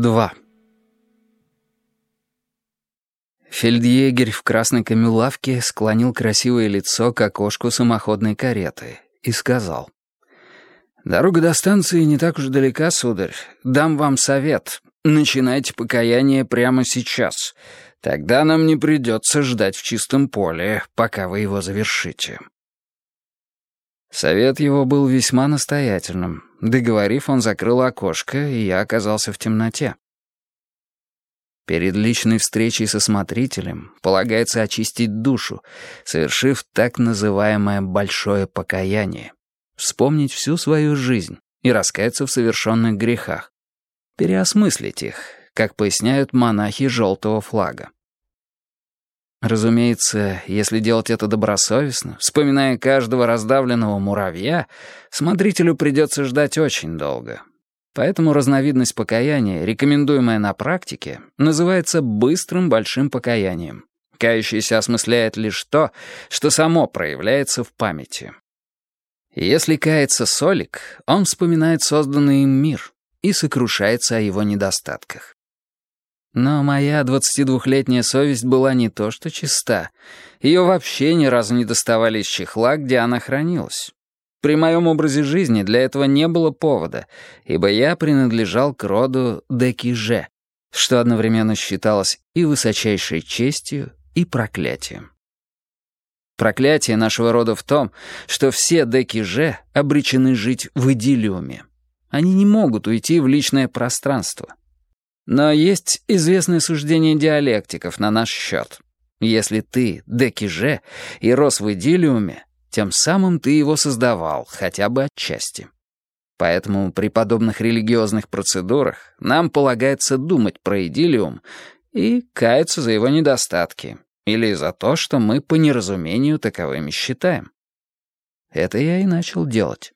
2. Фельдъегерь в красной камелавке склонил красивое лицо к окошку самоходной кареты и сказал. «Дорога до станции не так уж далека, сударь. Дам вам совет. Начинайте покаяние прямо сейчас. Тогда нам не придется ждать в чистом поле, пока вы его завершите». Совет его был весьма настоятельным. Договорив, он закрыл окошко, и я оказался в темноте. Перед личной встречей со смотрителем полагается очистить душу, совершив так называемое «большое покаяние», вспомнить всю свою жизнь и раскаяться в совершенных грехах, переосмыслить их, как поясняют монахи желтого флага. Разумеется, если делать это добросовестно, вспоминая каждого раздавленного муравья, смотрителю придется ждать очень долго. Поэтому разновидность покаяния, рекомендуемая на практике, называется быстрым большим покаянием. Кающийся осмысляет лишь то, что само проявляется в памяти. Если кается солик, он вспоминает созданный им мир и сокрушается о его недостатках. Но моя двадцатидвухлетняя совесть была не то что чиста. Ее вообще ни разу не доставали из чехла, где она хранилась. При моем образе жизни для этого не было повода, ибо я принадлежал к роду Декиже, что одновременно считалось и высочайшей честью, и проклятием. Проклятие нашего рода в том, что все Декиже обречены жить в идиллиуме. Они не могут уйти в личное пространство. Но есть известное суждение диалектиков на наш счет. Если ты декиже и рос в идиллиуме, тем самым ты его создавал, хотя бы отчасти. Поэтому при подобных религиозных процедурах нам полагается думать про идиллиум и каяться за его недостатки или за то, что мы по неразумению таковыми считаем. Это я и начал делать.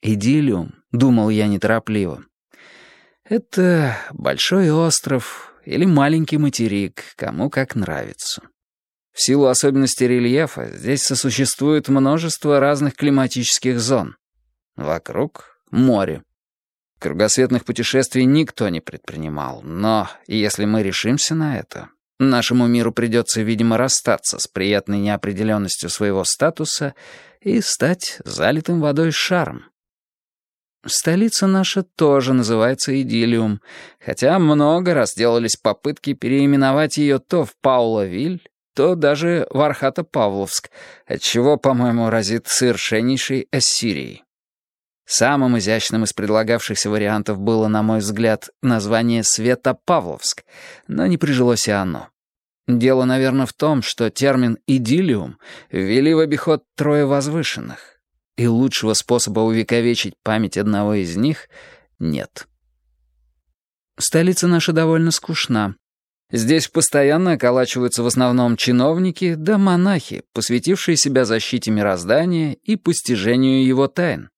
«Идиллиум», — думал я неторопливо, это большой остров или маленький материк, кому как нравится. В силу особенностей рельефа здесь сосуществует множество разных климатических зон. Вокруг — море. Кругосветных путешествий никто не предпринимал, но если мы решимся на это, нашему миру придется, видимо, расстаться с приятной неопределенностью своего статуса и стать залитым водой шаром. Столица наша тоже называется Идиллиум, хотя много раз делались попытки переименовать ее то в Пауловиль, то даже в Архата-Павловск, отчего, по-моему, разит совершеннейшей Ассирией. Самым изящным из предлагавшихся вариантов было, на мой взгляд, название Света-Павловск, но не прижилось и оно. Дело, наверное, в том, что термин «идиллиум» ввели в обиход трое возвышенных и лучшего способа увековечить память одного из них нет. Столица наша довольно скучна. Здесь постоянно околачиваются в основном чиновники да монахи, посвятившие себя защите мироздания и постижению его тайн.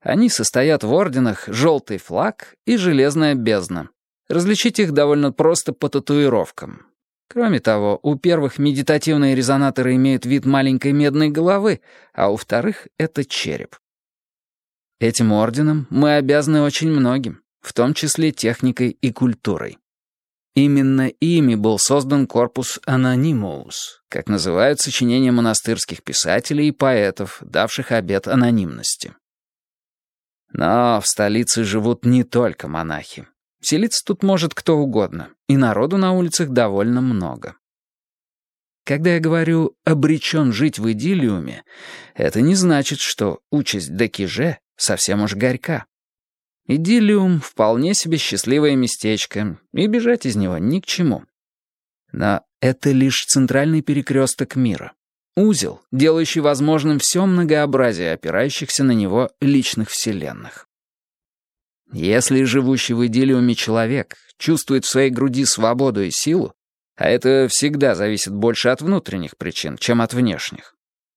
Они состоят в орденах «Желтый флаг» и «Железная бездна». Различить их довольно просто по татуировкам. Кроме того, у первых медитативные резонаторы имеют вид маленькой медной головы, а у вторых — это череп. Этим орденам мы обязаны очень многим, в том числе техникой и культурой. Именно ими был создан корпус анонимоус, как называют сочинения монастырских писателей и поэтов, давших обет анонимности. Но в столице живут не только монахи. Селиться тут может кто угодно, и народу на улицах довольно много. Когда я говорю «обречен жить в идиллиуме», это не значит, что участь Декиже совсем уж горька. Идиллиум — вполне себе счастливое местечко, и бежать из него ни к чему. Но это лишь центральный перекресток мира. Узел, делающий возможным все многообразие опирающихся на него личных вселенных. Если живущий в идиллиуме человек чувствует в своей груди свободу и силу, а это всегда зависит больше от внутренних причин, чем от внешних,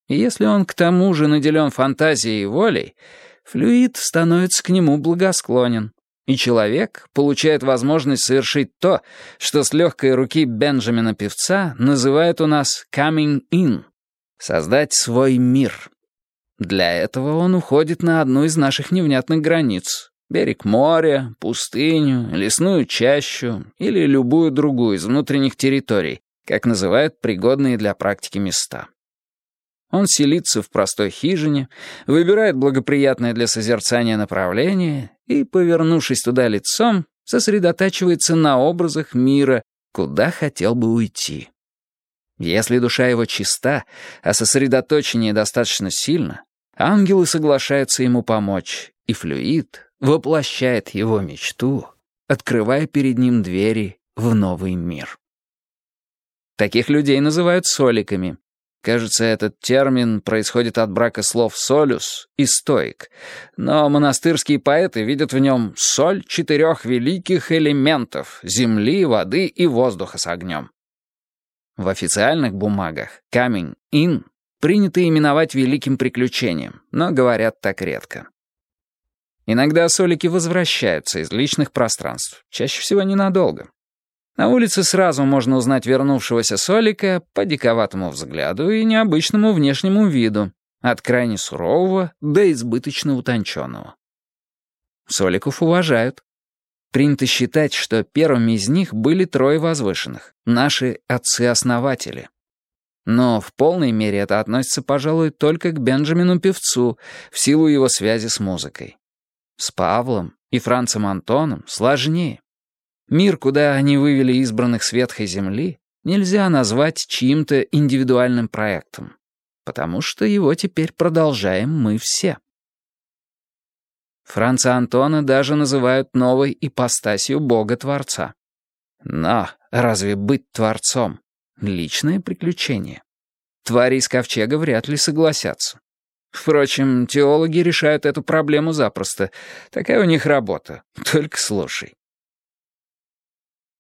и если он к тому же наделен фантазией и волей, флюид становится к нему благосклонен, и человек получает возможность совершить то, что с легкой руки Бенджамина Певца называют у нас «coming in» — создать свой мир. Для этого он уходит на одну из наших невнятных границ, Берег моря, пустыню, лесную чащу или любую другую из внутренних территорий, как называют пригодные для практики места. Он селится в простой хижине, выбирает благоприятное для созерцания направление и, повернувшись туда лицом, сосредотачивается на образах мира, куда хотел бы уйти. Если душа его чиста, а сосредоточение достаточно сильно, ангелы соглашаются ему помочь, и флюид воплощает его мечту, открывая перед ним двери в новый мир. Таких людей называют соликами, Кажется, этот термин происходит от брака слов «солюс» и «стоик», но монастырские поэты видят в нем соль четырех великих элементов — земли, воды и воздуха с огнем. В официальных бумагах камень «ин» принято именовать великим приключением, но говорят так редко. Иногда солики возвращаются из личных пространств, чаще всего ненадолго. На улице сразу можно узнать вернувшегося Солика по диковатому взгляду и необычному внешнему виду, от крайне сурового до избыточно утонченного. Соликов уважают. Принято считать, что первыми из них были трое возвышенных, наши отцы-основатели. Но в полной мере это относится, пожалуй, только к Бенджамину Певцу в силу его связи с музыкой. С Павлом и Францем Антоном сложнее. Мир, куда они вывели избранных с ветхой земли, нельзя назвать чьим-то индивидуальным проектом, потому что его теперь продолжаем мы все. Франца Антона даже называют новой ипостасью Бога-творца. Но разве быть творцом — личное приключение? Твари из ковчега вряд ли согласятся. Впрочем, теологи решают эту проблему запросто. Такая у них работа. Только слушай.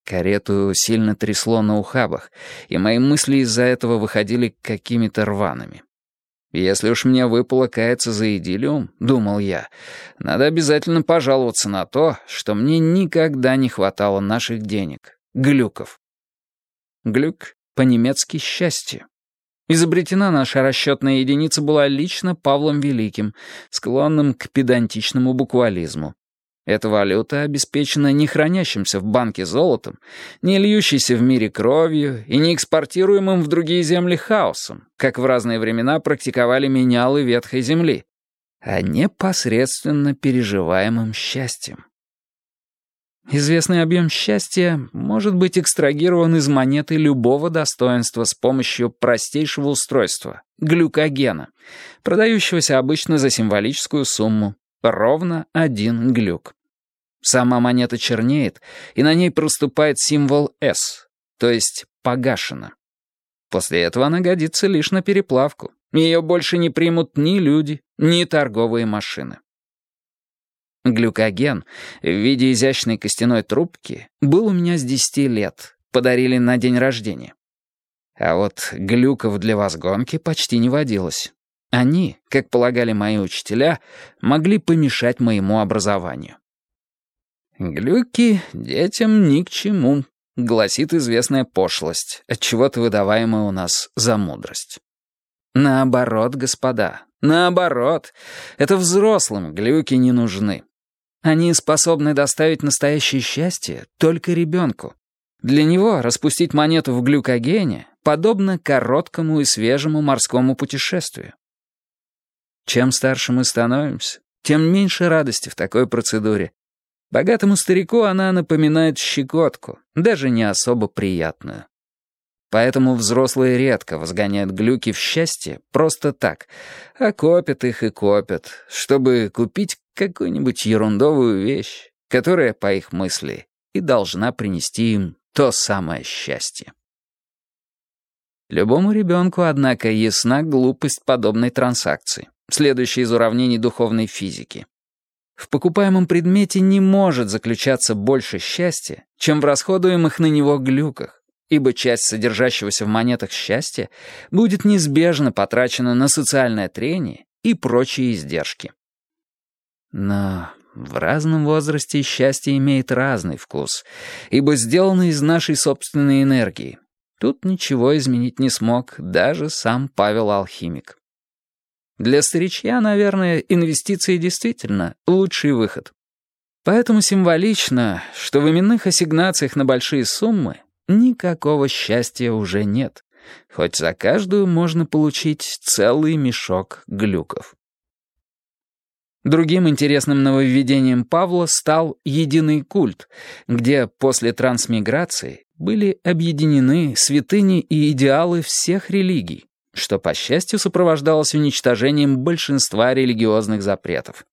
Карету сильно трясло на ухабах, и мои мысли из-за этого выходили какими-то рваными. «Если уж мне выпало каяться за идиллиум, — думал я, — надо обязательно пожаловаться на то, что мне никогда не хватало наших денег, глюков». Глюк по-немецки «счастье». Изобретена наша расчетная единица была лично Павлом Великим, склонным к педантичному буквализму. Эта валюта обеспечена не хранящимся в банке золотом, не льющейся в мире кровью и не экспортируемым в другие земли хаосом, как в разные времена практиковали менялы ветхой земли, а непосредственно переживаемым счастьем. Известный объем счастья может быть экстрагирован из монеты любого достоинства с помощью простейшего устройства — глюкогена, продающегося обычно за символическую сумму Ровно один глюк. Сама монета чернеет, и на ней проступает символ «С», то есть «погашена». После этого она годится лишь на переплавку. Ее больше не примут ни люди, ни торговые машины. Глюкоген в виде изящной костяной трубки был у меня с 10 лет, подарили на день рождения. А вот глюков для возгонки почти не водилось. Они, как полагали мои учителя, могли помешать моему образованию. «Глюки детям ни к чему», — гласит известная пошлость, отчего-то выдаваемая у нас за мудрость. Наоборот, господа, наоборот. Это взрослым глюки не нужны. Они способны доставить настоящее счастье только ребенку. Для него распустить монету в глюкогене подобно короткому и свежему морскому путешествию. Чем старше мы становимся, тем меньше радости в такой процедуре. Богатому старику она напоминает щекотку, даже не особо приятную. Поэтому взрослые редко возгоняют глюки в счастье просто так, а копят их и копят, чтобы купить какую-нибудь ерундовую вещь, которая, по их мысли, и должна принести им то самое счастье. Любому ребенку, однако, ясна глупость подобной транзакции следующий из уравнений духовной физики. В покупаемом предмете не может заключаться больше счастья, чем в расходуемых на него глюках, ибо часть содержащегося в монетах счастья будет неизбежно потрачена на социальное трение и прочие издержки. Но в разном возрасте счастье имеет разный вкус, ибо сделано из нашей собственной энергии. Тут ничего изменить не смог даже сам Павел-алхимик. Для старичья, наверное, инвестиции действительно лучший выход. Поэтому символично, что в именных ассигнациях на большие суммы никакого счастья уже нет, хоть за каждую можно получить целый мешок глюков. Другим интересным нововведением Павла стал единый культ, где после трансмиграции были объединены святыни и идеалы всех религий, что, по счастью, сопровождалось уничтожением большинства религиозных запретов.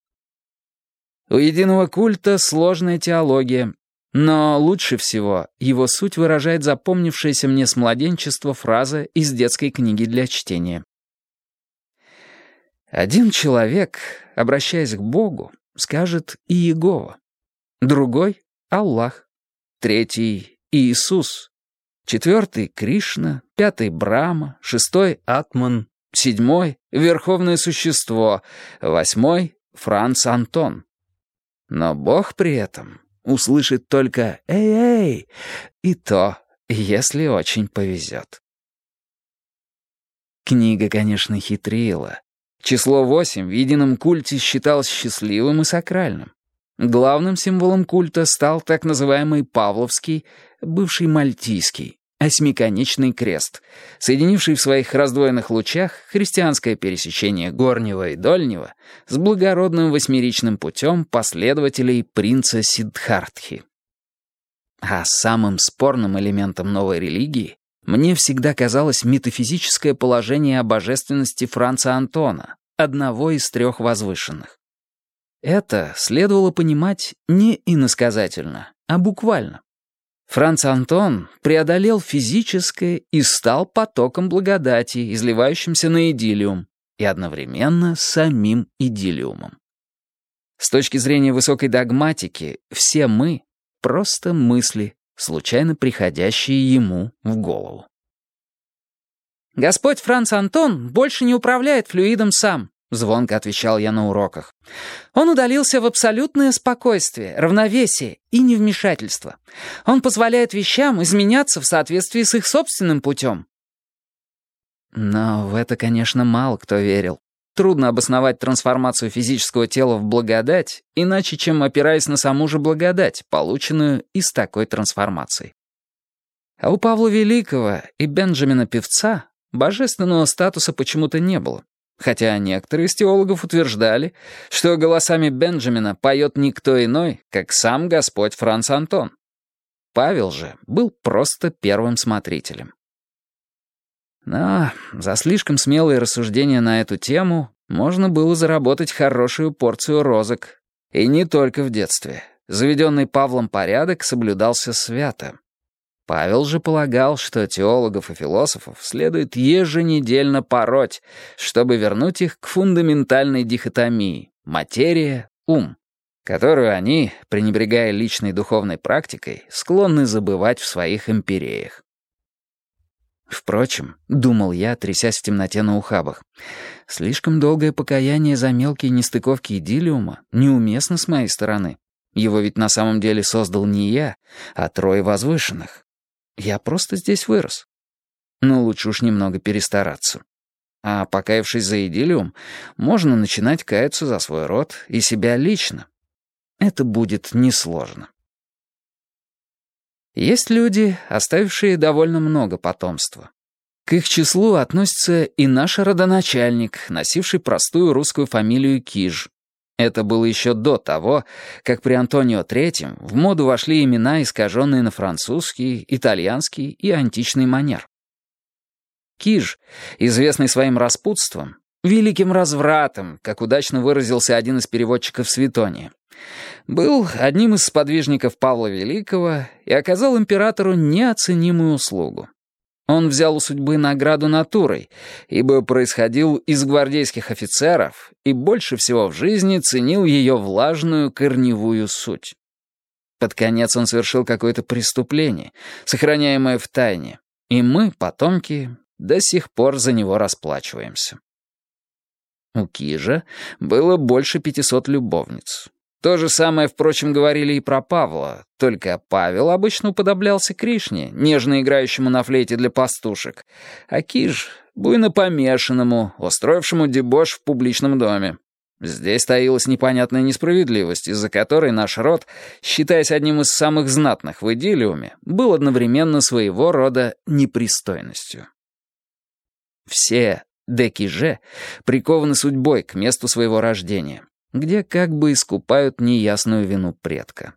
У единого культа сложная теология, но лучше всего его суть выражает запомнившаяся мне с младенчества фраза из детской книги для чтения. Один человек, обращаясь к Богу, скажет Иегова, другой — Аллах, третий — Иисус, четвертый — Кришна, пятый — Брама, шестой — Атман, седьмой — Верховное Существо, восьмой — Франц Антон. Но Бог при этом услышит только «Эй-эй!» и то, если очень повезет. Книга, конечно, хитрила. Число восемь в едином культе считалось счастливым и сакральным. Главным символом культа стал так называемый Павловский, бывший Мальтийский, осьмиконечный крест, соединивший в своих раздвоенных лучах христианское пересечение горнего и дольнего с благородным восьмеричным путем последователей принца Сиддхартхи. А самым спорным элементом новой религии мне всегда казалось метафизическое положение о божественности Франца Антона, одного из трех возвышенных. Это следовало понимать не иносказательно, а буквально. Франц Антон преодолел физическое и стал потоком благодати, изливающимся на идиллиум, и одновременно самим идиллиумом. С точки зрения высокой догматики, все мы — просто мысли, случайно приходящие ему в голову. «Господь Франц Антон больше не управляет флюидом сам», — звонко отвечал я на уроках. «Он удалился в абсолютное спокойствие, равновесие и невмешательство. Он позволяет вещам изменяться в соответствии с их собственным путем». Но в это, конечно, мало кто верил. Трудно обосновать трансформацию физического тела в благодать, иначе чем опираясь на саму же благодать, полученную из такой трансформации. А у Павла Великого и Бенджамина Певца божественного статуса почему-то не было, хотя некоторые из теологов утверждали, что голосами Бенджамина поет никто иной, как сам Господь Франц Антон. Павел же был просто первым смотрителем. Но за слишком смелые рассуждения на эту тему можно было заработать хорошую порцию розок. И не только в детстве. Заведенный Павлом порядок соблюдался свято. Павел же полагал, что теологов и философов следует еженедельно пороть, чтобы вернуть их к фундаментальной дихотомии — материя-ум, которую они, пренебрегая личной духовной практикой, склонны забывать в своих империях. Впрочем, думал я, трясясь в темноте на ухабах, слишком долгое покаяние за мелкие нестыковки идиллиума неуместно с моей стороны. Его ведь на самом деле создал не я, а трое возвышенных. Я просто здесь вырос. Но лучше уж немного перестараться. А покаявшись за идиллиум, можно начинать каяться за свой род и себя лично. Это будет несложно. Есть люди, оставившие довольно много потомства. К их числу относится и наш родоначальник, носивший простую русскую фамилию Киж. Это было еще до того, как при Антонио III в моду вошли имена, искаженные на французский, итальянский и античный манер. Киж, известный своим распутством, великим развратом, как удачно выразился один из переводчиков Светония, был одним из сподвижников Павла Великого и оказал императору неоценимую услугу. Он взял у судьбы награду натурой, ибо происходил из гвардейских офицеров и больше всего в жизни ценил ее влажную корневую суть. Под конец он совершил какое-то преступление, сохраняемое в тайне, и мы, потомки, до сих пор за него расплачиваемся. У Кижа было больше пятисот любовниц. То же самое, впрочем, говорили и про Павла, только Павел обычно уподоблялся Кришне, нежно играющему на флейте для пастушек, а Киш — буйно помешанному, устроившему дебош в публичном доме. Здесь таилась непонятная несправедливость, из-за которой наш род, считаясь одним из самых знатных в идиллиуме, был одновременно своего рода непристойностью. Все Декиже прикованы судьбой к месту своего рождения, где как бы искупают неясную вину предка.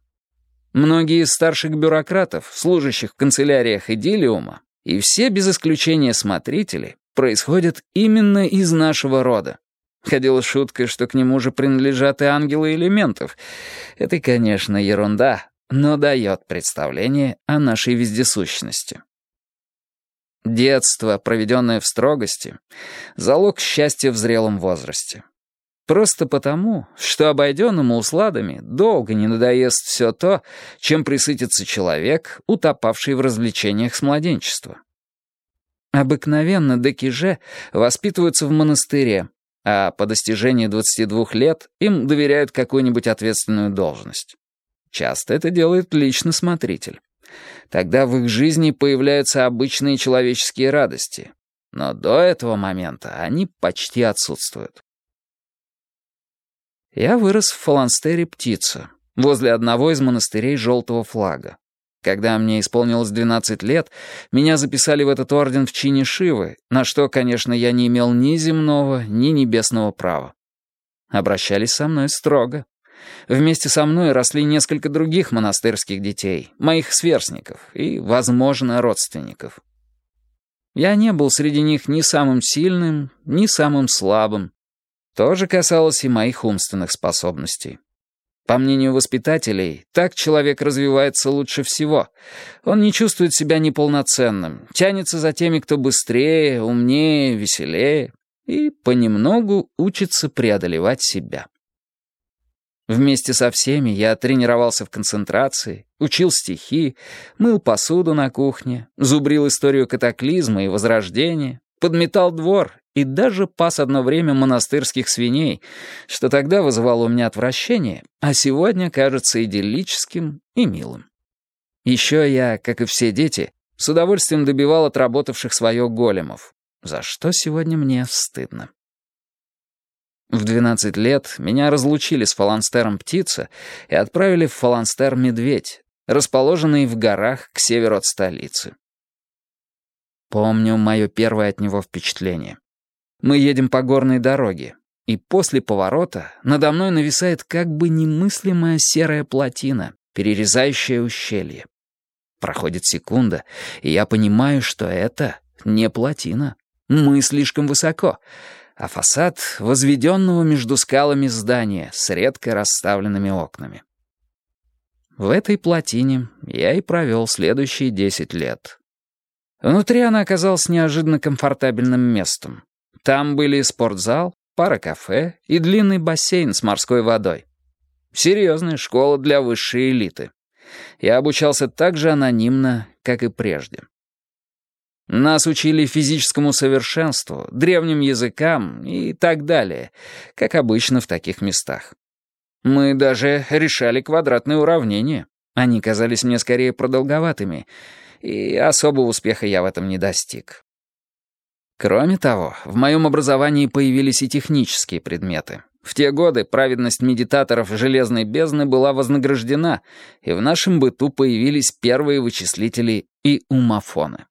Многие из старших бюрократов, служащих в канцеляриях идиллиума, и все без исключения смотрители, происходят именно из нашего рода, Ходила шутка, что к нему же принадлежат и ангелы элементов. Это, конечно, ерунда, но дает представление о нашей вездесущности. Детство, проведенное в строгости, залог счастья в зрелом возрасте. Просто потому, что обойденному усладами долго не надоест все то, чем присытится человек, утопавший в развлечениях с младенчества. Обыкновенно декиже воспитываются в монастыре, а по достижении 22 лет им доверяют какую-нибудь ответственную должность. Часто это делает лично смотритель. Тогда в их жизни появляются обычные человеческие радости, но до этого момента они почти отсутствуют. Я вырос в фаланстере «Птица», возле одного из монастырей желтого флага. Когда мне исполнилось 12 лет, меня записали в этот орден в чине Шивы, на что, конечно, я не имел ни земного, ни небесного права. Обращались со мной строго. Вместе со мной росли несколько других монастырских детей, моих сверстников и, возможно, родственников. Я не был среди них ни самым сильным, ни самым слабым. То же касалось и моих умственных способностей. По мнению воспитателей, так человек развивается лучше всего. Он не чувствует себя неполноценным, тянется за теми, кто быстрее, умнее, веселее, и понемногу учится преодолевать себя. Вместе со всеми я тренировался в концентрации, учил стихи, мыл посуду на кухне, зубрил историю катаклизма и возрождения, подметал двор и даже пас одно время монастырских свиней, что тогда вызывало у меня отвращение, а сегодня кажется идиллическим и милым. Еще я, как и все дети, с удовольствием добивал отработавших свое големов, за что сегодня мне стыдно. В 12 лет меня разлучили с фаланстером «Птица» и отправили в фаланстер «Медведь», расположенный в горах к северу от столицы. Помню мое первое от него впечатление. Мы едем по горной дороге, и после поворота надо мной нависает как бы немыслимая серая плотина, перерезающая ущелье. Проходит секунда, и я понимаю, что это не плотина. Мы слишком высоко, а фасад возведенного между скалами здания с редко расставленными окнами. В этой плотине я и провел следующие десять лет. Внутри она оказалась неожиданно комфортабельным местом. Там были спортзал, пара кафе и длинный бассейн с морской водой. Серьезная школа для высшей элиты. Я обучался так же анонимно, как и прежде. Нас учили физическому совершенству, древним языкам и так далее, как обычно в таких местах. Мы даже решали квадратные уравнения. Они казались мне скорее продолговатыми, и особого успеха я в этом не достиг. Кроме того, в моем образовании появились и технические предметы. В те годы праведность медитаторов железной бездны была вознаграждена, и в нашем быту появились первые вычислители и умофоны.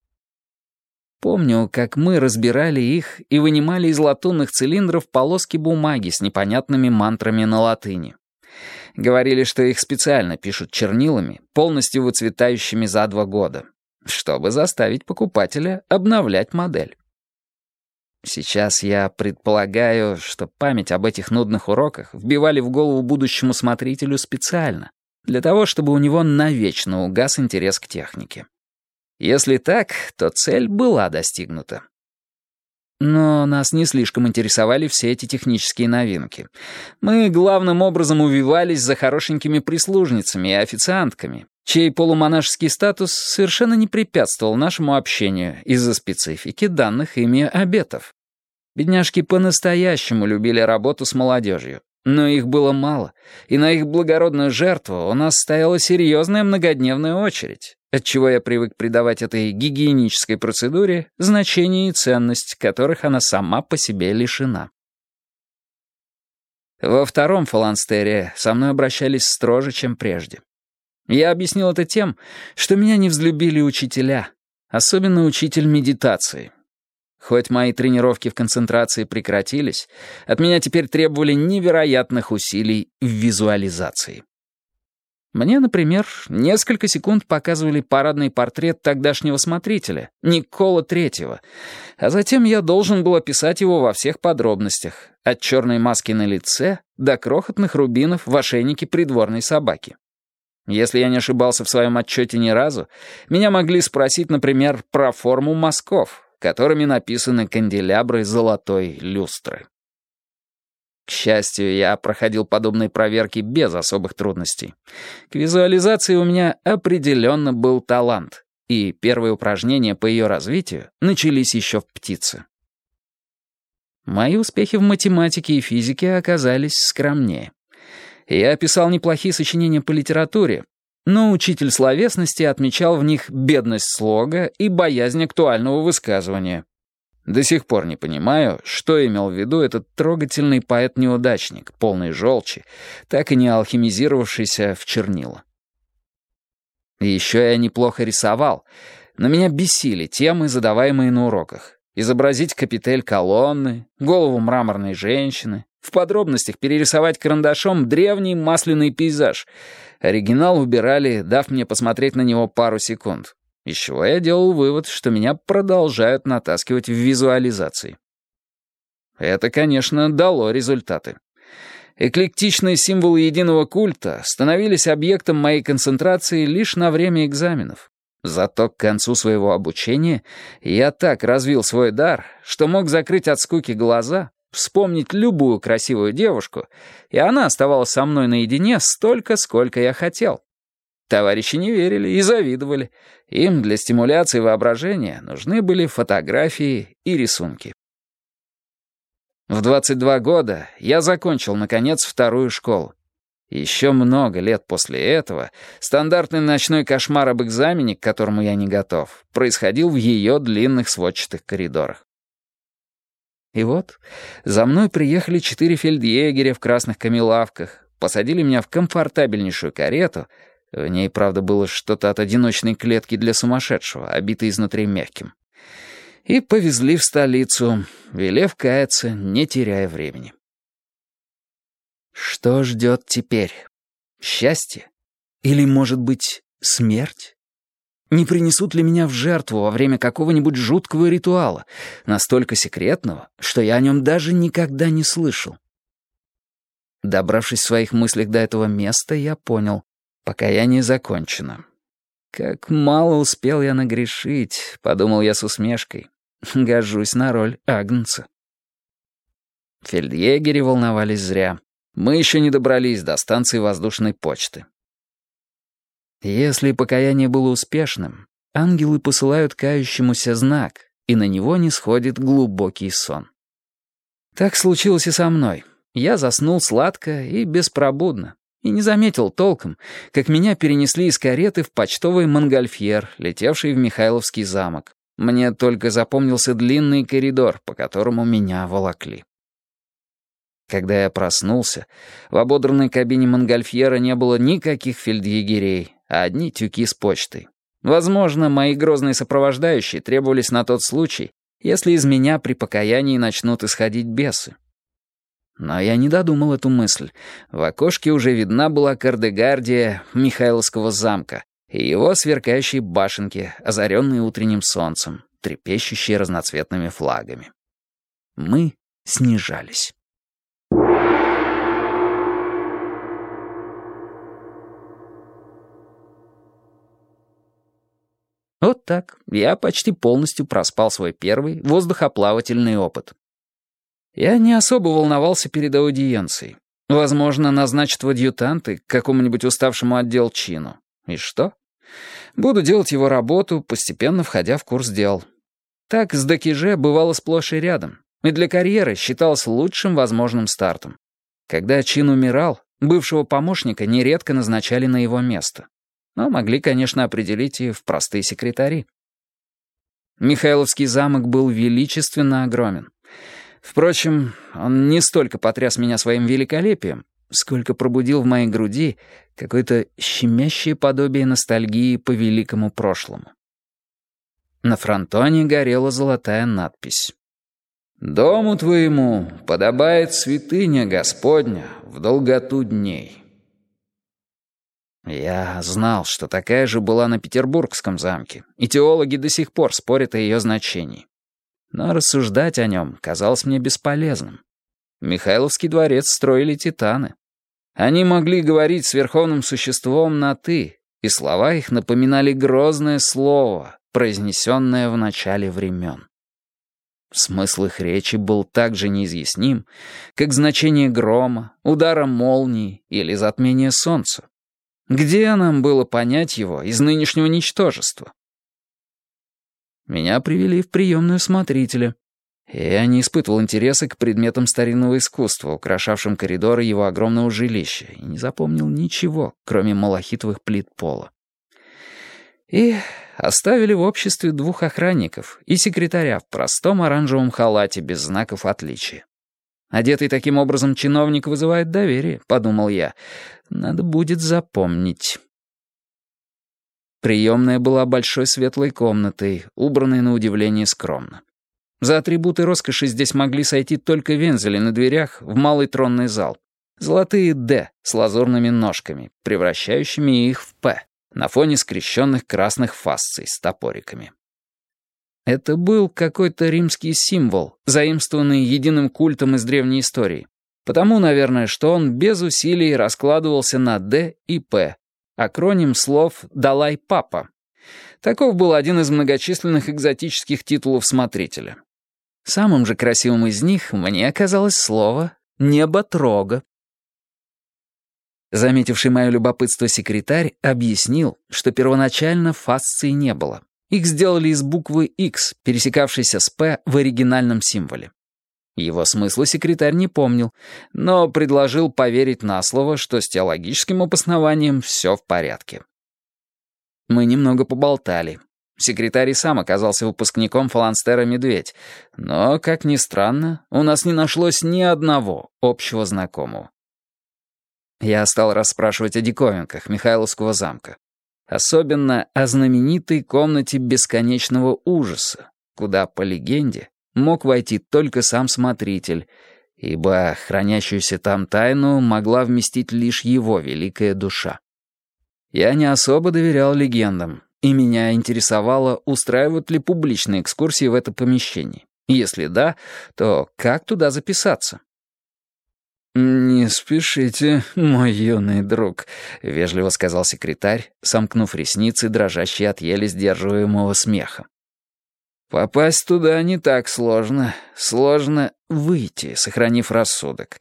Помню, как мы разбирали их и вынимали из латунных цилиндров полоски бумаги с непонятными мантрами на латыни. Говорили, что их специально пишут чернилами, полностью выцветающими за два года, чтобы заставить покупателя обновлять модель. Сейчас я предполагаю, что память об этих нудных уроках вбивали в голову будущему смотрителю специально, для того, чтобы у него навечно угас интерес к технике. Если так, то цель была достигнута. Но нас не слишком интересовали все эти технические новинки. Мы главным образом увивались за хорошенькими прислужницами и официантками, чей полумонашеский статус совершенно не препятствовал нашему общению из-за специфики данных ими обетов. Бедняжки по-настоящему любили работу с молодежью, но их было мало, и на их благородную жертву у нас стояла серьезная многодневная очередь, отчего я привык придавать этой гигиенической процедуре значение и ценность, которых она сама по себе лишена. Во втором фаланстере со мной обращались строже, чем прежде. Я объяснил это тем, что меня не взлюбили учителя, особенно учитель медитации. Хоть мои тренировки в концентрации прекратились, от меня теперь требовали невероятных усилий в визуализации. Мне, например, несколько секунд показывали парадный портрет тогдашнего смотрителя, Никола Третьего, а затем я должен был описать его во всех подробностях, от черной маски на лице до крохотных рубинов в ошейнике придворной собаки. Если я не ошибался в своем отчете ни разу, меня могли спросить, например, про форму мазков, которыми написаны канделябры золотой люстры. К счастью, я проходил подобные проверки без особых трудностей. К визуализации у меня определенно был талант, и первые упражнения по ее развитию начались еще в птице. Мои успехи в математике и физике оказались скромнее. Я писал неплохие сочинения по литературе, но учитель словесности отмечал в них бедность слога и боязнь актуального высказывания. До сих пор не понимаю, что имел в виду этот трогательный поэт-неудачник, полный желчи, так и не алхимизировавшийся в чернила. еще я неплохо рисовал, но меня бесили темы, задаваемые на уроках. Изобразить капитель колонны, голову мраморной женщины, в подробностях перерисовать карандашом древний масляный пейзаж. Оригинал убирали, дав мне посмотреть на него пару секунд. Из чего я делал вывод, что меня продолжают натаскивать в визуализации. Это, конечно, дало результаты. Эклектичные символы единого культа становились объектом моей концентрации лишь на время экзаменов. Зато к концу своего обучения я так развил свой дар, что мог закрыть от скуки глаза, вспомнить любую красивую девушку, и она оставалась со мной наедине столько, сколько я хотел. Товарищи не верили и завидовали. Им для стимуляции воображения нужны были фотографии и рисунки. В 22 года я закончил, наконец, вторую школу. Еще много лет после этого стандартный ночной кошмар об экзамене, к которому я не готов, происходил в ее длинных сводчатых коридорах. И вот за мной приехали четыре фельдъегеря в красных камелавках, посадили меня в комфортабельнейшую карету — в ней, правда, было что-то от одиночной клетки для сумасшедшего, обитой изнутри мягким. И повезли в столицу, велев каяться, не теряя времени. Что ждет теперь? Счастье? Или, может быть, смерть? Не принесут ли меня в жертву во время какого-нибудь жуткого ритуала, настолько секретного, что я о нем даже никогда не слышал? Добравшись в своих мыслях до этого места, я понял, Покаяние закончено. «Как мало успел я нагрешить», — подумал я с усмешкой. «Гожусь на роль Агнца». Фельдъегери волновались зря. Мы еще не добрались до станции воздушной почты. Если покаяние было успешным, ангелы посылают кающемуся знак, и на него не сходит глубокий сон. Так случилось и со мной. Я заснул сладко и беспробудно, и не заметил толком, как меня перенесли из кареты в почтовый монгольфьер, летевший в Михайловский замок. Мне только запомнился длинный коридор, по которому меня волокли. Когда я проснулся, в ободранной кабине монгольфьера не было никаких фельдъегерей, а одни тюки с почтой. Возможно, мои грозные сопровождающие требовались на тот случай, если из меня при покаянии начнут исходить бесы. Но я не додумал эту мысль. В окошке уже видна была кардегардия Михайловского замка и его сверкающие башенки, озаренные утренним солнцем, трепещущие разноцветными флагами. Мы снижались. Вот так я почти полностью проспал свой первый воздухоплавательный опыт. Я не особо волновался перед аудиенцией. Возможно, назначат в адъютанты к какому-нибудь уставшему отдел чину. И что? Буду делать его работу, постепенно входя в курс дел. Так с Докиже бывало сплошь и рядом, и для карьеры считалось лучшим возможным стартом. Когда Чин умирал, бывшего помощника нередко назначали на его место. Но могли, конечно, определить и в простые секретари. Михайловский замок был величественно огромен. Впрочем, он не столько потряс меня своим великолепием, сколько пробудил в моей груди какое-то щемящее подобие ностальгии по великому прошлому. На фронтоне горела золотая надпись. «Дому твоему подобает святыня Господня в долготу дней». Я знал, что такая же была на Петербургском замке, и теологи до сих пор спорят о ее значении. Но рассуждать о нем казалось мне бесполезным. Михайловский дворец строили титаны. Они могли говорить с верховным существом на «ты», и слова их напоминали грозное слово, произнесенное в начале времен. Смысл их речи был так же неизъясним, как значение грома, удара молнии или затмения солнца. Где нам было понять его из нынешнего ничтожества? Меня привели в приемную смотрителя. Я не испытывал интереса к предметам старинного искусства, украшавшим коридоры его огромного жилища, и не запомнил ничего, кроме малахитовых плит пола. И оставили в обществе двух охранников и секретаря в простом оранжевом халате без знаков отличия. Одетый таким образом чиновник вызывает доверие, подумал я. Надо будет запомнить. Приемная была большой светлой комнатой, убранной на удивление скромно. За атрибуты роскоши здесь могли сойти только вензели на дверях в малый тронный зал. Золотые «Д» с лазурными ножками, превращающими их в «П» на фоне скрещенных красных фасций с топориками. Это был какой-то римский символ, заимствованный единым культом из древней истории. Потому, наверное, что он без усилий раскладывался на «Д» и «П», акроним слов «Далай Папа». Таков был один из многочисленных экзотических титулов смотрителя. Самым же красивым из них мне оказалось слово «Неботрога». Заметивший мое любопытство секретарь объяснил, что первоначально фасции не было. Их сделали из буквы X, пересекавшейся с P в оригинальном символе. Его смысла секретарь не помнил, но предложил поверить на слово, что с теологическим обоснованием все в порядке. Мы немного поболтали. Секретарь и сам оказался выпускником фаланстера «Медведь», но, как ни странно, у нас не нашлось ни одного общего знакомого. Я стал расспрашивать о диковинках Михайловского замка. Особенно о знаменитой комнате бесконечного ужаса, куда, по легенде, мог войти только сам смотритель, ибо хранящуюся там тайну могла вместить лишь его великая душа. Я не особо доверял легендам, и меня интересовало, устраивают ли публичные экскурсии в это помещение. Если да, то как туда записаться? «Не спешите, мой юный друг», — вежливо сказал секретарь, сомкнув ресницы, дрожащие от еле сдерживаемого смеха. «Попасть туда не так сложно. Сложно выйти, сохранив рассудок.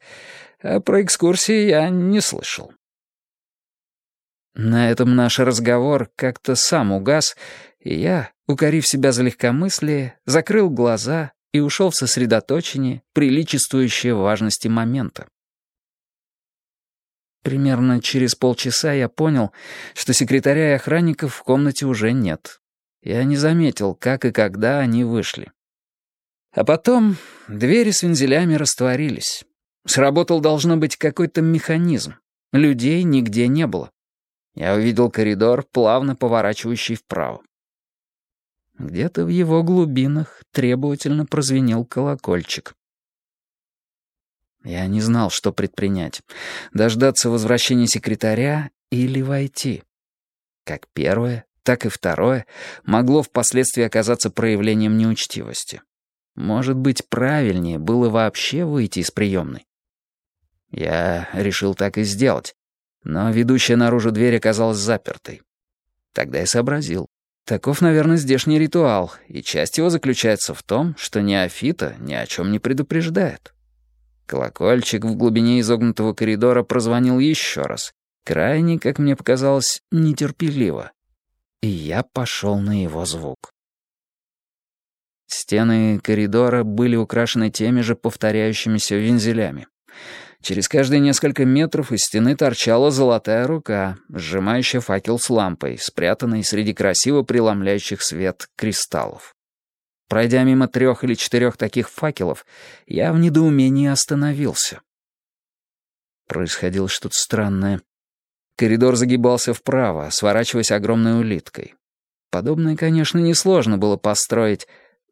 А про экскурсии я не слышал». На этом наш разговор как-то сам угас, и я, укорив себя за легкомыслие, закрыл глаза и ушел в сосредоточение, приличествующее важности момента. Примерно через полчаса я понял, что секретаря и охранников в комнате уже нет. Я не заметил, как и когда они вышли. А потом двери с вензелями растворились. Сработал, должно быть, какой-то механизм. Людей нигде не было. Я увидел коридор, плавно поворачивающий вправо. Где-то в его глубинах требовательно прозвенел колокольчик. Я не знал, что предпринять. Дождаться возвращения секретаря или войти. Как первое, так и второе могло впоследствии оказаться проявлением неучтивости. Может быть, правильнее было вообще выйти из приемной. Я решил так и сделать, но ведущая наружу дверь оказалась запертой. Тогда я сообразил. Таков, наверное, здешний ритуал, и часть его заключается в том, что неофита ни о чем не предупреждает. Колокольчик в глубине изогнутого коридора прозвонил еще раз, крайне, как мне показалось, нетерпеливо. И я пошел на его звук. Стены коридора были украшены теми же повторяющимися вензелями. Через каждые несколько метров из стены торчала золотая рука, сжимающая факел с лампой, спрятанной среди красиво преломляющих свет кристаллов. Пройдя мимо трех или четырех таких факелов, я в недоумении остановился. Происходило что-то странное. Коридор загибался вправо, сворачиваясь огромной улиткой. Подобное, конечно, несложно было построить,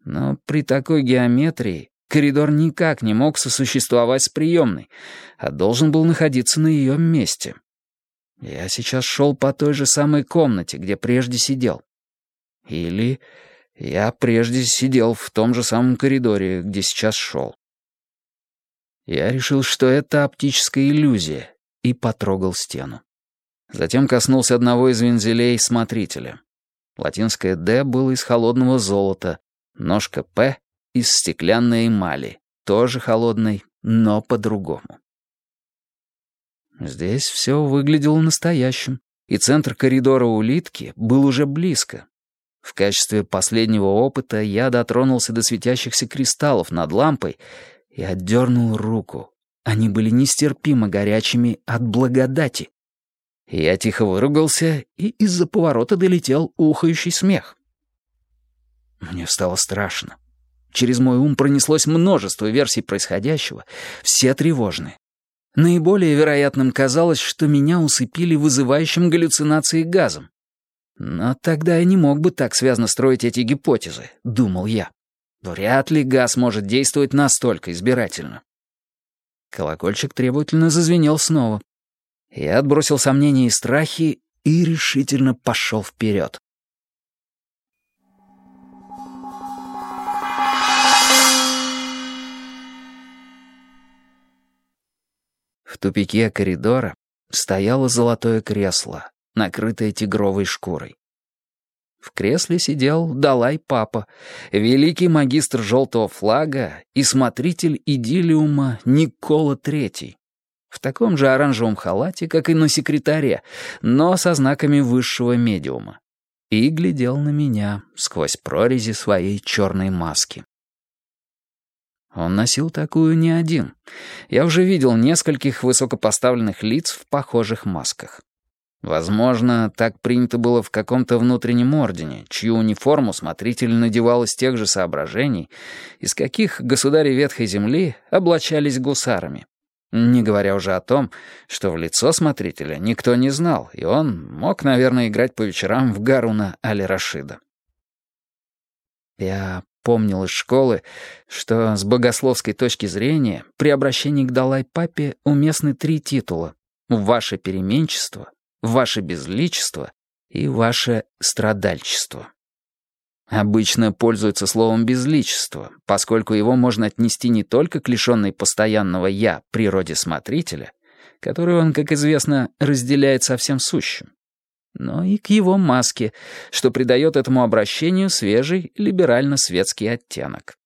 но при такой геометрии коридор никак не мог сосуществовать с приемной, а должен был находиться на ее месте. Я сейчас шел по той же самой комнате, где прежде сидел. Или я прежде сидел в том же самом коридоре, где сейчас шел. Я решил, что это оптическая иллюзия, и потрогал стену. Затем коснулся одного из вензелей смотрителя. Латинское «Д» было из холодного золота, ножка «П» — из стеклянной эмали, тоже холодной, но по-другому. Здесь все выглядело настоящим, и центр коридора улитки был уже близко, в качестве последнего опыта я дотронулся до светящихся кристаллов над лампой и отдернул руку. Они были нестерпимо горячими от благодати. Я тихо выругался, и из-за поворота долетел ухающий смех. Мне стало страшно. Через мой ум пронеслось множество версий происходящего, все тревожные. Наиболее вероятным казалось, что меня усыпили вызывающим галлюцинации газом. Но тогда я не мог бы так связно строить эти гипотезы, думал я. Вряд ли газ может действовать настолько избирательно. Колокольчик требовательно зазвенел снова. Я отбросил сомнения и страхи и решительно пошел вперед. В тупике коридора стояло золотое кресло, накрытая тигровой шкурой. В кресле сидел Далай-папа, великий магистр желтого флага и смотритель идиллиума Никола Третий. В таком же оранжевом халате, как и на секретаре, но со знаками высшего медиума. И глядел на меня сквозь прорези своей черной маски. Он носил такую не один. Я уже видел нескольких высокопоставленных лиц в похожих масках. Возможно, так принято было в каком-то внутреннем ордене, чью униформу смотритель надевал из тех же соображений, из каких государи Ветхой Земли облачались гусарами. Не говоря уже о том, что в лицо смотрителя никто не знал, и он мог, наверное, играть по вечерам в Гаруна Али-Рашида. Я помнил из школы, что с богословской точки зрения при обращении к Далай-Папе уместны три титула — «Ваше переменчество», ваше безличество и ваше страдальчество. Обычно пользуются словом «безличество», поскольку его можно отнести не только к лишенной постоянного «я» природе смотрителя, которую он, как известно, разделяет со всем сущим, но и к его маске, что придает этому обращению свежий либерально-светский оттенок.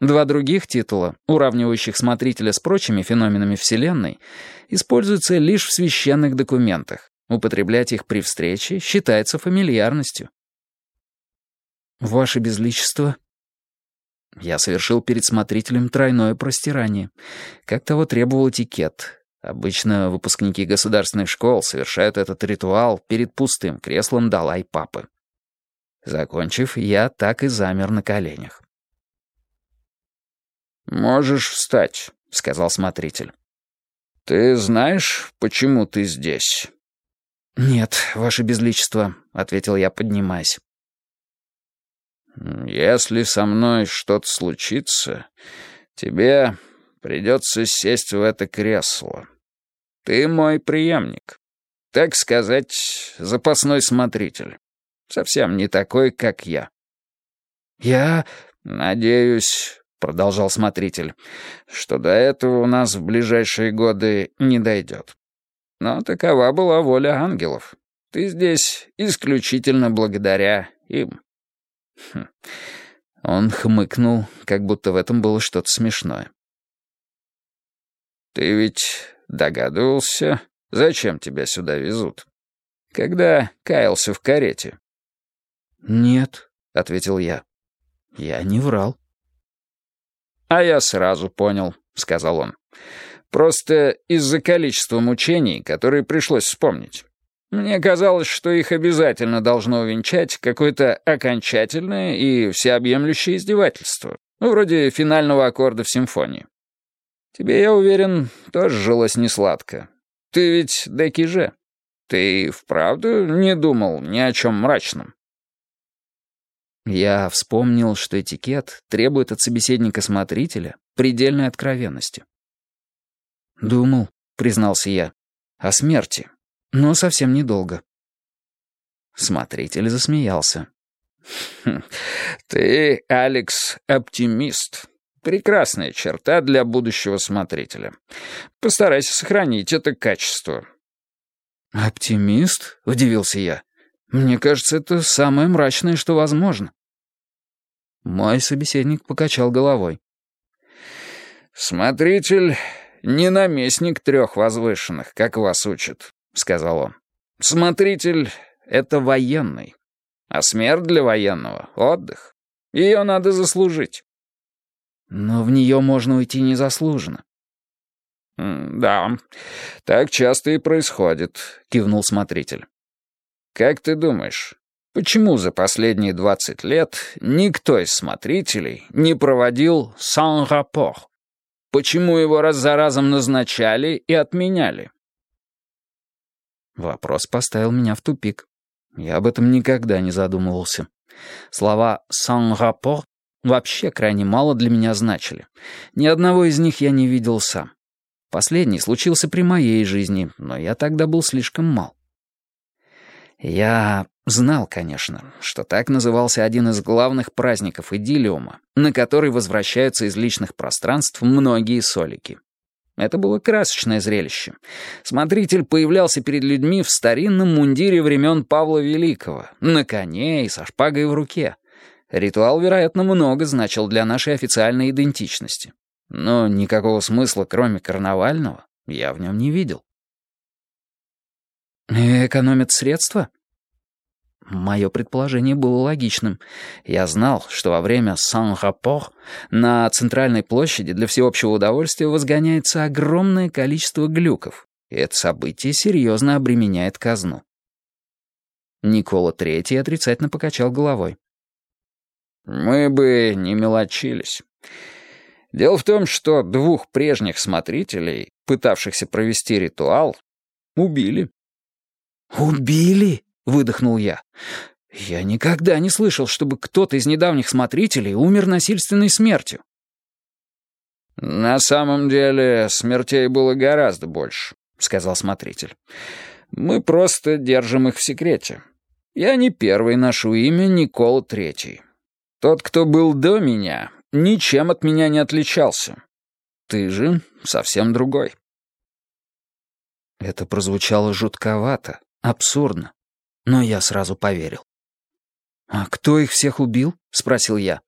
Два других титула, уравнивающих смотрителя с прочими феноменами Вселенной, используются лишь в священных документах, Употреблять их при встрече считается фамильярностью. Ваше Безличество. Я совершил перед смотрителем тройное простирание, как того требовал этикет. Обычно выпускники государственных школ совершают этот ритуал перед пустым креслом Далай-папы. Закончив, я так и замер на коленях. «Можешь встать», — сказал смотритель. «Ты знаешь, почему ты здесь?» «Нет, ваше безличество», — ответил я, поднимаясь. «Если со мной что-то случится, тебе придется сесть в это кресло. Ты мой преемник. Так сказать, запасной смотритель. Совсем не такой, как я». «Я...» «Надеюсь», — продолжал смотритель, «что до этого у нас в ближайшие годы не дойдет. Но такова была воля ангелов. Ты здесь исключительно благодаря им». Хм. Он хмыкнул, как будто в этом было что-то смешное. «Ты ведь догадывался, зачем тебя сюда везут? Когда каялся в карете?» «Нет», — ответил я. «Я не врал». «А я сразу понял», — сказал он. Просто из-за количества мучений, которые пришлось вспомнить. Мне казалось, что их обязательно должно увенчать какое-то окончательное и всеобъемлющее издевательство, ну, вроде финального аккорда в симфонии. Тебе, я уверен, тоже жилось несладко. Ты ведь Деки же. Ты вправду не думал ни о чем мрачном? Я вспомнил, что этикет требует от собеседника-смотрителя предельной откровенности. «Думал», — признался я, — «о смерти, но совсем недолго». Смотритель засмеялся. «Хм, «Ты, Алекс, оптимист. Прекрасная черта для будущего смотрителя. Постарайся сохранить это качество». «Оптимист?» — удивился я. «Мне кажется, это самое мрачное, что возможно». Мой собеседник покачал головой. «Смотритель не наместник трех возвышенных, как вас учат», — сказал он. «Смотритель — это военный. А смерть для военного — отдых. Ее надо заслужить». «Но в нее можно уйти незаслуженно». «Да, так часто и происходит», — кивнул смотритель. «Как ты думаешь, Почему за последние 20 лет никто из смотрителей не проводил сан-раппор? Почему его раз за разом назначали и отменяли? Вопрос поставил меня в тупик. Я об этом никогда не задумывался. Слова «сан-раппор» вообще крайне мало для меня значили. Ни одного из них я не видел сам. Последний случился при моей жизни, но я тогда был слишком мал. Я знал, конечно, что так назывался один из главных праздников идиллиума, на который возвращаются из личных пространств многие солики. Это было красочное зрелище. Смотритель появлялся перед людьми в старинном мундире времен Павла Великого, на коне и со шпагой в руке. Ритуал, вероятно, много значил для нашей официальной идентичности. Но никакого смысла, кроме карнавального, я в нем не видел. «Экономят средства?» Мое предположение было логичным. Я знал, что во время Сан-Рапор на центральной площади для всеобщего удовольствия возгоняется огромное количество глюков, и это событие серьезно обременяет казну. Никола Третий отрицательно покачал головой. «Мы бы не мелочились. Дело в том, что двух прежних смотрителей, пытавшихся провести ритуал, убили». «Убили?» Выдохнул я. Я никогда не слышал, чтобы кто-то из недавних смотрителей умер насильственной смертью. «На самом деле смертей было гораздо больше», — сказал смотритель. «Мы просто держим их в секрете. Я не первый ношу имя Никола Третий. Тот, кто был до меня, ничем от меня не отличался. Ты же совсем другой». Это прозвучало жутковато, абсурдно но я сразу поверил. «А кто их всех убил?» — спросил я.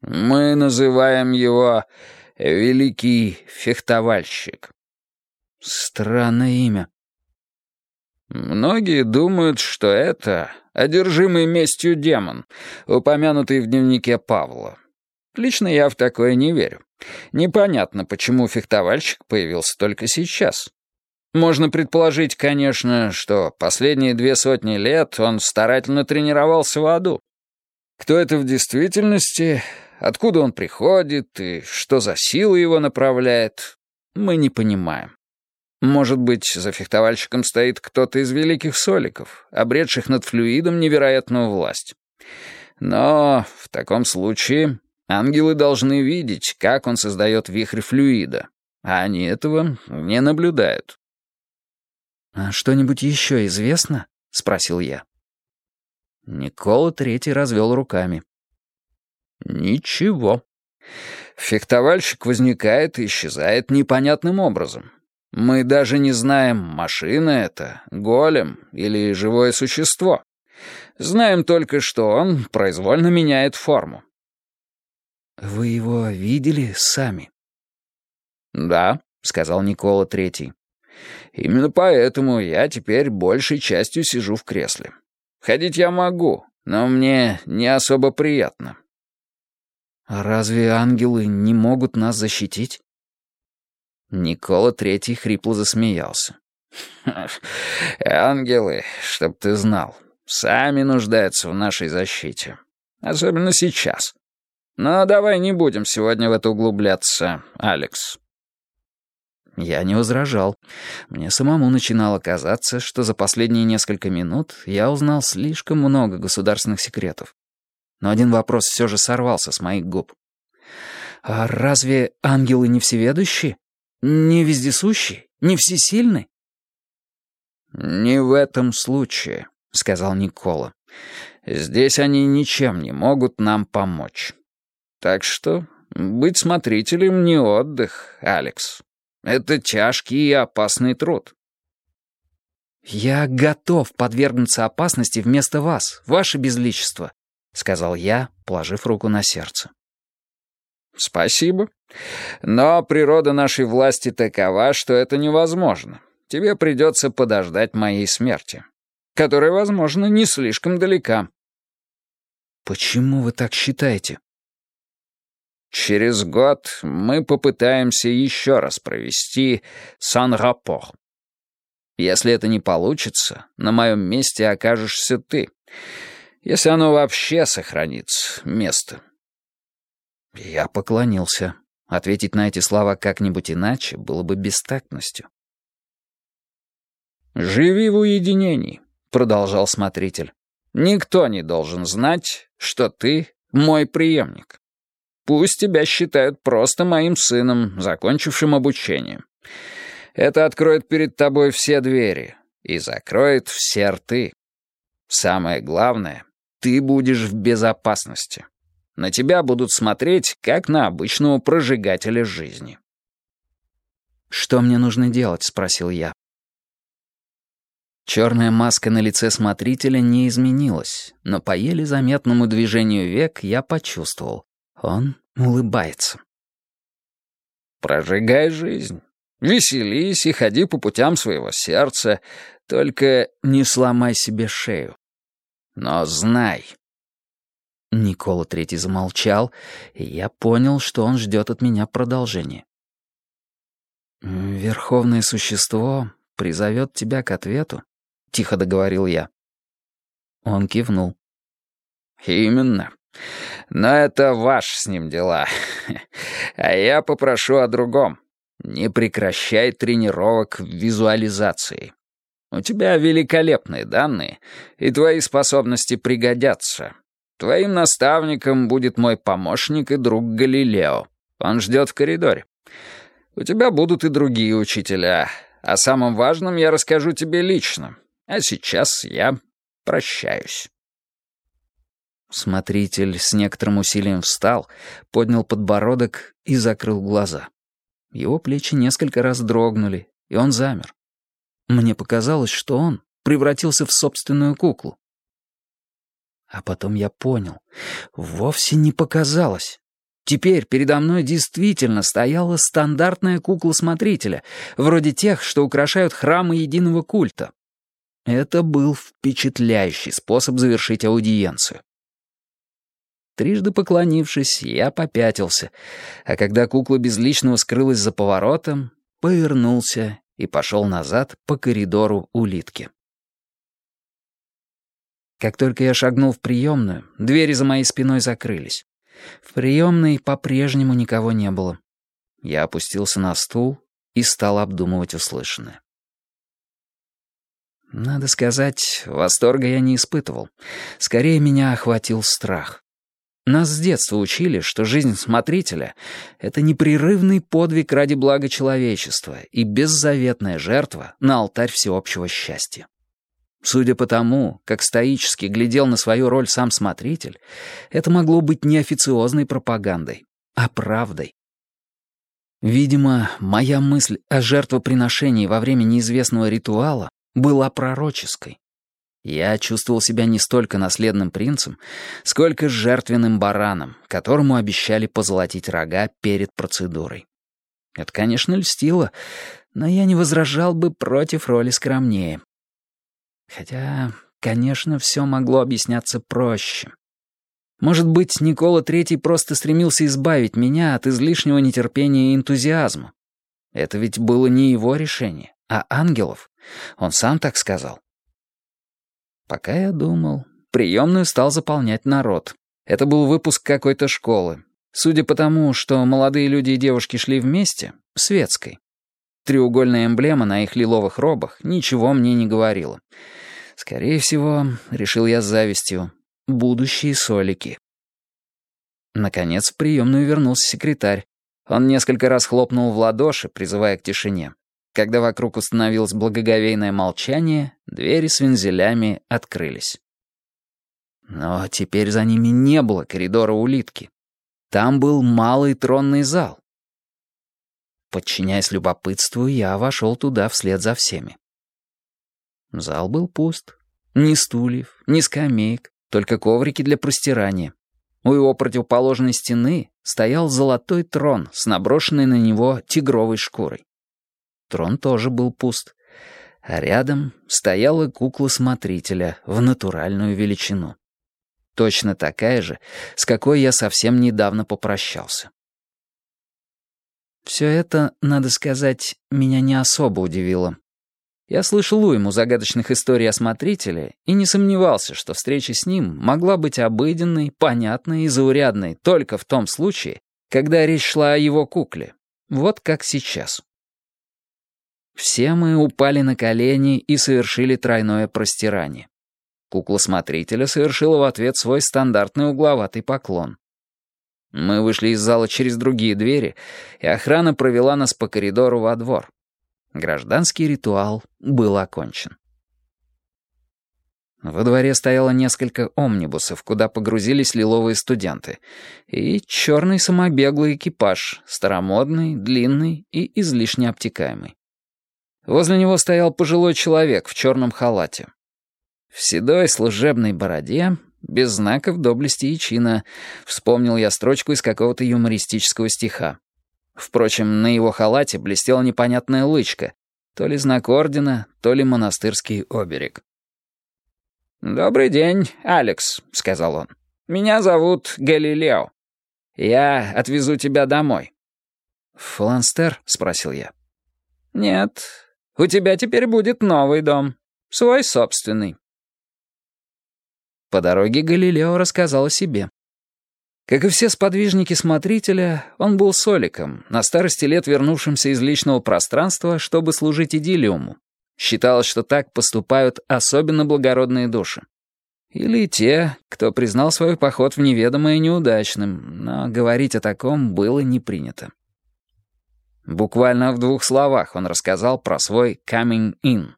«Мы называем его Великий Фехтовальщик». Странное имя. Многие думают, что это одержимый местью демон, упомянутый в дневнике Павла. Лично я в такое не верю. Непонятно, почему фехтовальщик появился только сейчас. Можно предположить, конечно, что последние две сотни лет он старательно тренировался в аду. Кто это в действительности, откуда он приходит и что за силы его направляет, мы не понимаем. Может быть, за фехтовальщиком стоит кто-то из великих соликов, обретших над флюидом невероятную власть. Но в таком случае ангелы должны видеть, как он создает вихрь флюида, а они этого не наблюдают. «А что-нибудь еще известно?» — спросил я. Никола Третий развел руками. «Ничего. Фехтовальщик возникает и исчезает непонятным образом. Мы даже не знаем, машина это, голем или живое существо. Знаем только, что он произвольно меняет форму». «Вы его видели сами?» «Да», — сказал Никола Третий. Именно поэтому я теперь большей частью сижу в кресле. Ходить я могу, но мне не особо приятно. А разве ангелы не могут нас защитить? Никола Третий хрипло засмеялся. Ангелы, чтоб ты знал, сами нуждаются в нашей защите. Особенно сейчас. Но давай не будем сегодня в это углубляться, Алекс. Я не возражал. Мне самому начинало казаться, что за последние несколько минут я узнал слишком много государственных секретов. Но один вопрос все же сорвался с моих губ. «А разве ангелы не всеведущие? Не вездесущие? Не всесильны?» «Не в этом случае», — сказал Никола. «Здесь они ничем не могут нам помочь. Так что быть смотрителем не отдых, Алекс. Это тяжкий и опасный труд». «Я готов подвергнуться опасности вместо вас, ваше безличество», — сказал я, положив руку на сердце. «Спасибо. Но природа нашей власти такова, что это невозможно тебе придется подождать моей смерти, которая, возможно, не слишком далека». «Почему вы так считаете?» «Через год мы попытаемся еще раз провести сан-раппор. Если это не получится, на моем месте окажешься ты, если оно вообще сохранится, место». Я поклонился. Ответить на эти слова как-нибудь иначе было бы бестактностью. «Живи в уединении», — продолжал смотритель. «Никто не должен знать, что ты мой преемник. Пусть тебя считают просто моим сыном, закончившим обучение. Это откроет перед тобой все двери и закроет все рты. Самое главное, ты будешь в безопасности. На тебя будут смотреть, как на обычного прожигателя жизни». «Что мне нужно делать?» — спросил я. Черная маска на лице смотрителя не изменилась, но по еле заметному движению век я почувствовал. Он улыбается. «Прожигай жизнь. Веселись и ходи по путям своего сердца, только не сломай себе шею. Но знай». Никола Третий замолчал, и я понял, что он ждет от меня продолжения. «Верховное существо призовет тебя к ответу», тихо договорил я. Он кивнул. «Именно. Но это ваш с ним дела. А я попрошу о другом. Не прекращай тренировок в визуализации. У тебя великолепные данные, и твои способности пригодятся. Твоим наставником будет мой помощник и друг Галилео. Он ждет в коридоре. У тебя будут и другие учителя. О самом важном я расскажу тебе лично, а сейчас я прощаюсь». Смотритель с некоторым усилием встал, поднял подбородок и закрыл глаза. Его плечи несколько раз дрогнули, и он замер. Мне показалось, что он превратился в собственную куклу. А потом я понял. Вовсе не показалось. Теперь передо мной действительно стояла стандартная кукла смотрителя, вроде тех, что украшают храмы единого культа. Это был впечатляющий способ завершить аудиенцию. Трижды поклонившись, я попятился, а когда кукла безличного скрылась за поворотом, повернулся и пошел назад по коридору улитки. Как только я шагнул в приемную, двери за моей спиной закрылись. В приемной по-прежнему никого не было. Я опустился на стул и стал обдумывать услышанное. Надо сказать, восторга я не испытывал. Скорее, меня охватил страх. Нас с детства учили, что жизнь смотрителя — это непрерывный подвиг ради блага человечества и беззаветная жертва на алтарь всеобщего счастья. Судя по тому, как стоически глядел на свою роль сам смотритель, это могло быть не официозной пропагандой, а правдой. Видимо, моя мысль о жертвоприношении во время неизвестного ритуала была пророческой. Я чувствовал себя не столько наследным принцем, сколько жертвенным бараном, которому обещали позолотить рога перед процедурой. Это, конечно, льстило, но я не возражал бы против роли скромнее. Хотя, конечно, все могло объясняться проще. Может быть, Никола Третий просто стремился избавить меня от излишнего нетерпения и энтузиазма. Это ведь было не его решение, а ангелов — Он сам так сказал. Пока я думал, приемную стал заполнять народ. Это был выпуск какой-то школы. Судя по тому, что молодые люди и девушки шли вместе, светской. Треугольная эмблема на их лиловых робах ничего мне не говорила. Скорее всего, решил я с завистью, будущие солики. Наконец в приемную вернулся секретарь. Он несколько раз хлопнул в ладоши, призывая к тишине. Когда вокруг установилось благоговейное молчание, двери с вензелями открылись. Но теперь за ними не было коридора улитки. Там был малый тронный зал. Подчиняясь любопытству, я вошел туда вслед за всеми. Зал был пуст. Ни стульев, ни скамеек, только коврики для простирания. У его противоположной стены стоял золотой трон с наброшенной на него тигровой шкурой. Трон тоже был пуст. А рядом стояла кукла смотрителя в натуральную величину. Точно такая же, с какой я совсем недавно попрощался. Все это, надо сказать, меня не особо удивило. Я слышал уйму загадочных историй о смотрителе и не сомневался, что встреча с ним могла быть обыденной, понятной и заурядной только в том случае, когда речь шла о его кукле. Вот как сейчас. Все мы упали на колени и совершили тройное простирание. Кукла смотрителя совершила в ответ свой стандартный угловатый поклон. Мы вышли из зала через другие двери, и охрана провела нас по коридору во двор. Гражданский ритуал был окончен. Во дворе стояло несколько омнибусов, куда погрузились лиловые студенты, и черный самобеглый экипаж, старомодный, длинный и излишне обтекаемый. Возле него стоял пожилой человек в черном халате. В седой служебной бороде, без знаков доблести и чина, вспомнил я строчку из какого-то юмористического стиха. Впрочем, на его халате блестела непонятная лычка, то ли знак ордена, то ли монастырский оберег. «Добрый день, Алекс», — сказал он. «Меня зовут Галилео. Я отвезу тебя домой». «Фланстер?» — спросил я. «Нет, у тебя теперь будет новый дом, свой собственный». По дороге Галилео рассказал о себе. Как и все сподвижники смотрителя, он был соликом, на старости лет вернувшимся из личного пространства, чтобы служить идиллиуму. Считалось, что так поступают особенно благородные души. Или те, кто признал свой поход в неведомое неудачным, но говорить о таком было не принято. Буквально в двух словах он рассказал про свой «coming in».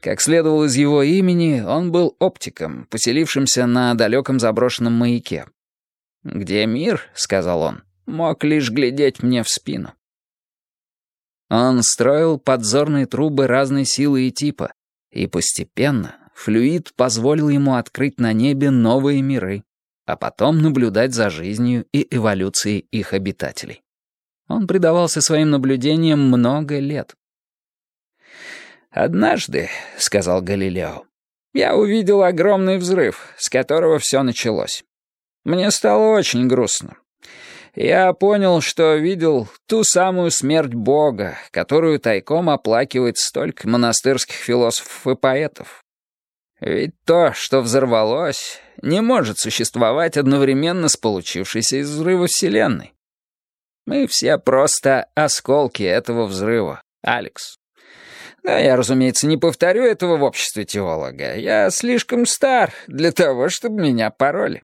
Как следовало из его имени, он был оптиком, поселившимся на далеком заброшенном маяке. «Где мир?» — сказал он. «Мог лишь глядеть мне в спину». Он строил подзорные трубы разной силы и типа, и постепенно флюид позволил ему открыть на небе новые миры, а потом наблюдать за жизнью и эволюцией их обитателей. Он предавался своим наблюдениям много лет. «Однажды», — сказал Галилео, — «я увидел огромный взрыв, с которого все началось. Мне стало очень грустно. Я понял, что видел ту самую смерть Бога, которую тайком оплакивает столько монастырских философов и поэтов. Ведь то, что взорвалось, не может существовать одновременно с получившейся из взрыва Вселенной. Мы все просто осколки этого взрыва, Алекс. Да, я, разумеется, не повторю этого в обществе теолога. Я слишком стар для того, чтобы меня пороли.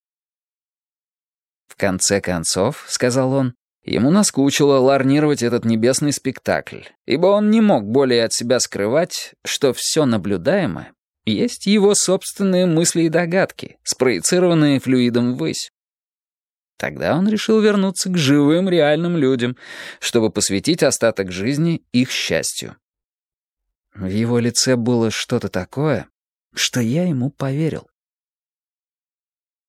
В конце концов, — сказал он, — ему наскучило ларнировать этот небесный спектакль, ибо он не мог более от себя скрывать, что все наблюдаемое есть его собственные мысли и догадки, спроецированные флюидом ввысь. Тогда он решил вернуться к живым реальным людям, чтобы посвятить остаток жизни их счастью. В его лице было что-то такое, что я ему поверил.